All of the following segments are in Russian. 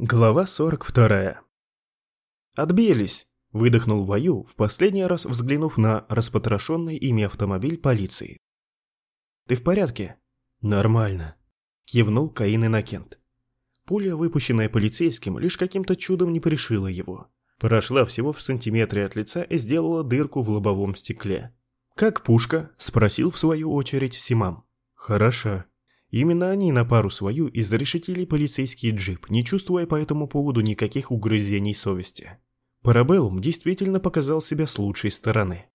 Глава 42. «Отбились!» – выдохнул Ваю, в последний раз взглянув на распотрошенный ими автомобиль полиции. «Ты в порядке?» «Нормально», – кивнул Каин Иннокент. Пуля, выпущенная полицейским, лишь каким-то чудом не пришила его. Прошла всего в сантиметре от лица и сделала дырку в лобовом стекле. «Как пушка?» – спросил в свою очередь Симам. «Хороша», Именно они на пару свою изрешетили полицейский джип, не чувствуя по этому поводу никаких угрызений совести. Парабеллум действительно показал себя с лучшей стороны.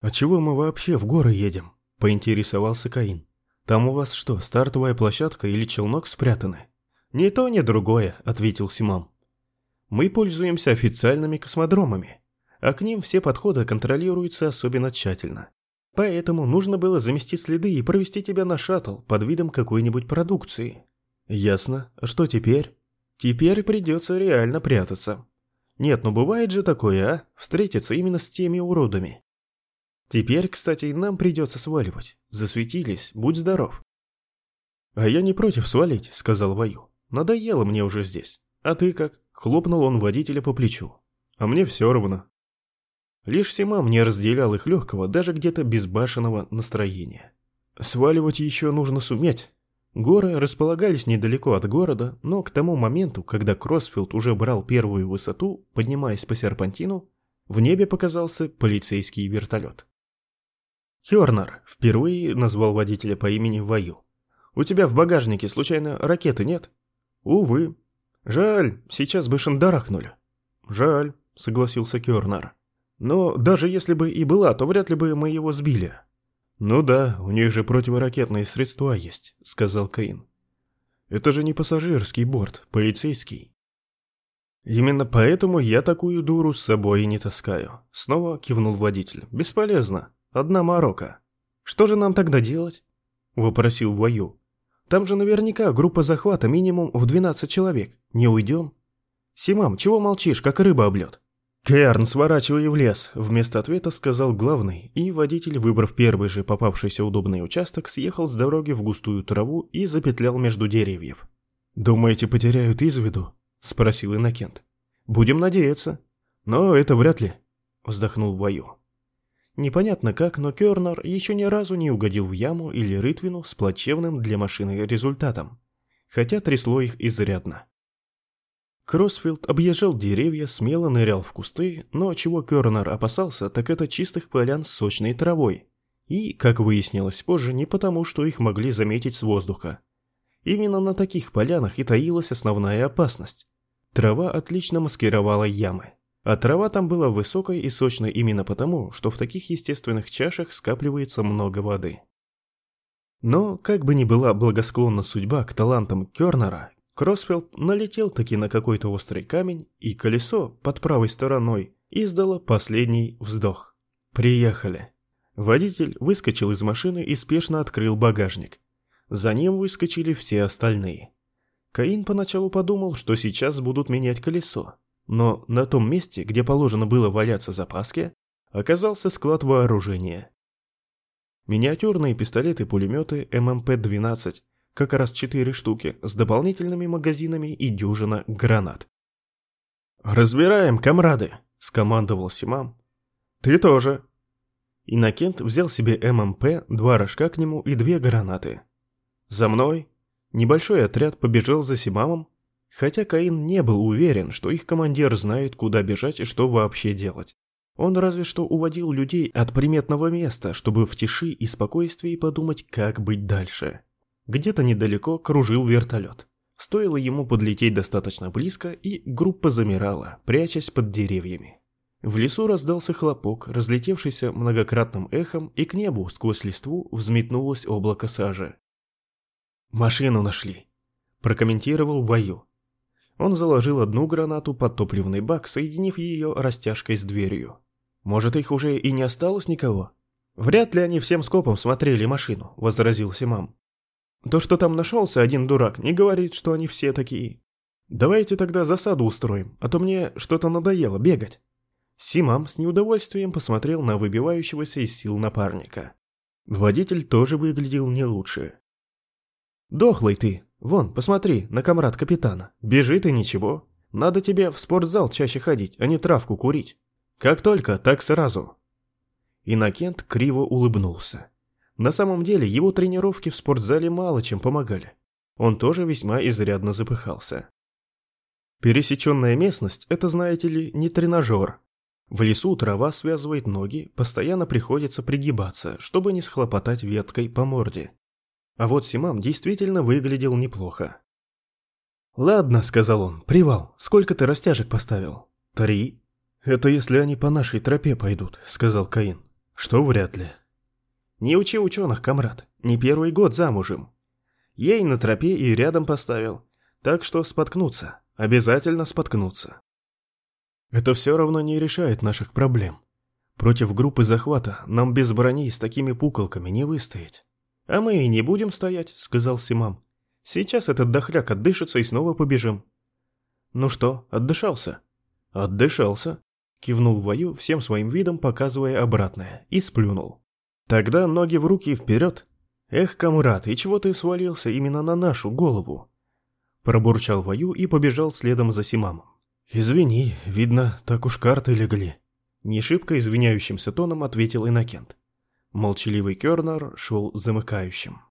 «А чего мы вообще в горы едем?» – поинтересовался Каин. «Там у вас что, стартовая площадка или челнок спрятаны?» «Ни то, ни другое», – ответил Симам. «Мы пользуемся официальными космодромами, а к ним все подходы контролируются особенно тщательно. Поэтому нужно было замести следы и провести тебя на шаттл под видом какой-нибудь продукции. Ясно. Что теперь? Теперь придется реально прятаться. Нет, ну бывает же такое, а? Встретиться именно с теми уродами. Теперь, кстати, нам придется сваливать. Засветились, будь здоров. А я не против свалить, сказал Ваю. Надоело мне уже здесь. А ты как? Хлопнул он водителя по плечу. А мне все равно. Лишь Симам не разделял их легкого, даже где-то безбашенного настроения. Сваливать еще нужно суметь. Горы располагались недалеко от города, но к тому моменту, когда Кроссфилд уже брал первую высоту, поднимаясь по серпантину, в небе показался полицейский вертолет. Хёрнер впервые назвал водителя по имени Ваю. «У тебя в багажнике, случайно, ракеты нет?» «Увы. Жаль, сейчас бы шандарахнули». «Жаль», — согласился Кёрнер. Но даже если бы и была, то вряд ли бы мы его сбили. Ну да, у них же противоракетные средства есть, сказал Каин. Это же не пассажирский борт, полицейский. Именно поэтому я такую дуру с собой и не таскаю. Снова кивнул водитель. Бесполезно. Одна морока. Что же нам тогда делать? Вопросил Вою. Там же наверняка группа захвата минимум в 12 человек. Не уйдем? Симам, чего молчишь, как рыба об лед? «Керн, сворачивай в лес», — вместо ответа сказал главный, и водитель, выбрав первый же попавшийся удобный участок, съехал с дороги в густую траву и запетлял между деревьев. «Думаете, потеряют из виду?» — спросил Иннокент. «Будем надеяться. Но это вряд ли», — вздохнул Ваю. Непонятно как, но Кернер еще ни разу не угодил в яму или рытвину с плачевным для машины результатом, хотя трясло их изрядно. Кроссфилд объезжал деревья, смело нырял в кусты, но чего Кернер опасался, так это чистых полян с сочной травой. И, как выяснилось позже, не потому, что их могли заметить с воздуха. Именно на таких полянах и таилась основная опасность. Трава отлично маскировала ямы. А трава там была высокой и сочной именно потому, что в таких естественных чашах скапливается много воды. Но, как бы ни была благосклонна судьба к талантам Кернера, Кроссфилд налетел таки на какой-то острый камень, и колесо под правой стороной издало последний вздох. «Приехали». Водитель выскочил из машины и спешно открыл багажник. За ним выскочили все остальные. Каин поначалу подумал, что сейчас будут менять колесо, но на том месте, где положено было валяться запаске, оказался склад вооружения. Миниатюрные пистолеты-пулеметы ММП-12 как раз четыре штуки, с дополнительными магазинами и дюжина гранат. «Разбираем, комрады!» – скомандовал Симам. «Ты тоже!» Иннокент взял себе ММП, два рожка к нему и две гранаты. «За мной!» Небольшой отряд побежал за Симамом, хотя Каин не был уверен, что их командир знает, куда бежать и что вообще делать. Он разве что уводил людей от приметного места, чтобы в тиши и спокойствии подумать, как быть дальше. Где-то недалеко кружил вертолет. Стоило ему подлететь достаточно близко, и группа замирала, прячась под деревьями. В лесу раздался хлопок, разлетевшийся многократным эхом, и к небу сквозь листву взметнулось облако сажи. «Машину нашли», – прокомментировал Ваю. Он заложил одну гранату под топливный бак, соединив ее растяжкой с дверью. «Может, их уже и не осталось никого?» «Вряд ли они всем скопом смотрели машину», – возразил Симам. То, что там нашелся один дурак, не говорит, что они все такие. Давайте тогда засаду устроим, а то мне что-то надоело бегать. Симам с неудовольствием посмотрел на выбивающегося из сил напарника. Водитель тоже выглядел не лучше. «Дохлый ты», — Вон, посмотри, на комрад капитана. Бежит и ничего. Надо тебе в спортзал чаще ходить, а не травку курить. Как только, так сразу. Иннокент криво улыбнулся. На самом деле его тренировки в спортзале мало чем помогали. Он тоже весьма изрядно запыхался. Пересеченная местность – это, знаете ли, не тренажер. В лесу трава связывает ноги, постоянно приходится пригибаться, чтобы не схлопотать веткой по морде. А вот Симам действительно выглядел неплохо. «Ладно», — сказал он, — «привал. Сколько ты растяжек поставил?» «Три». «Это если они по нашей тропе пойдут», — сказал Каин. «Что вряд ли». «Не учи ученых, комрад. Не первый год замужем. Ей на тропе и рядом поставил. Так что споткнуться. Обязательно споткнуться». «Это все равно не решает наших проблем. Против группы захвата нам без брони с такими пуколками не выстоять». «А мы и не будем стоять», — сказал Симам. «Сейчас этот дохляк отдышится и снова побежим». «Ну что, отдышался?» «Отдышался», — кивнул Вою всем своим видом, показывая обратное, и сплюнул. «Тогда ноги в руки и вперед. Эх, комрад, и чего ты свалился именно на нашу голову?» Пробурчал Вою и побежал следом за Симамом. «Извини, видно, так уж карты легли». Не шибко извиняющимся тоном ответил Иннокент. Молчаливый Кернер шел замыкающим.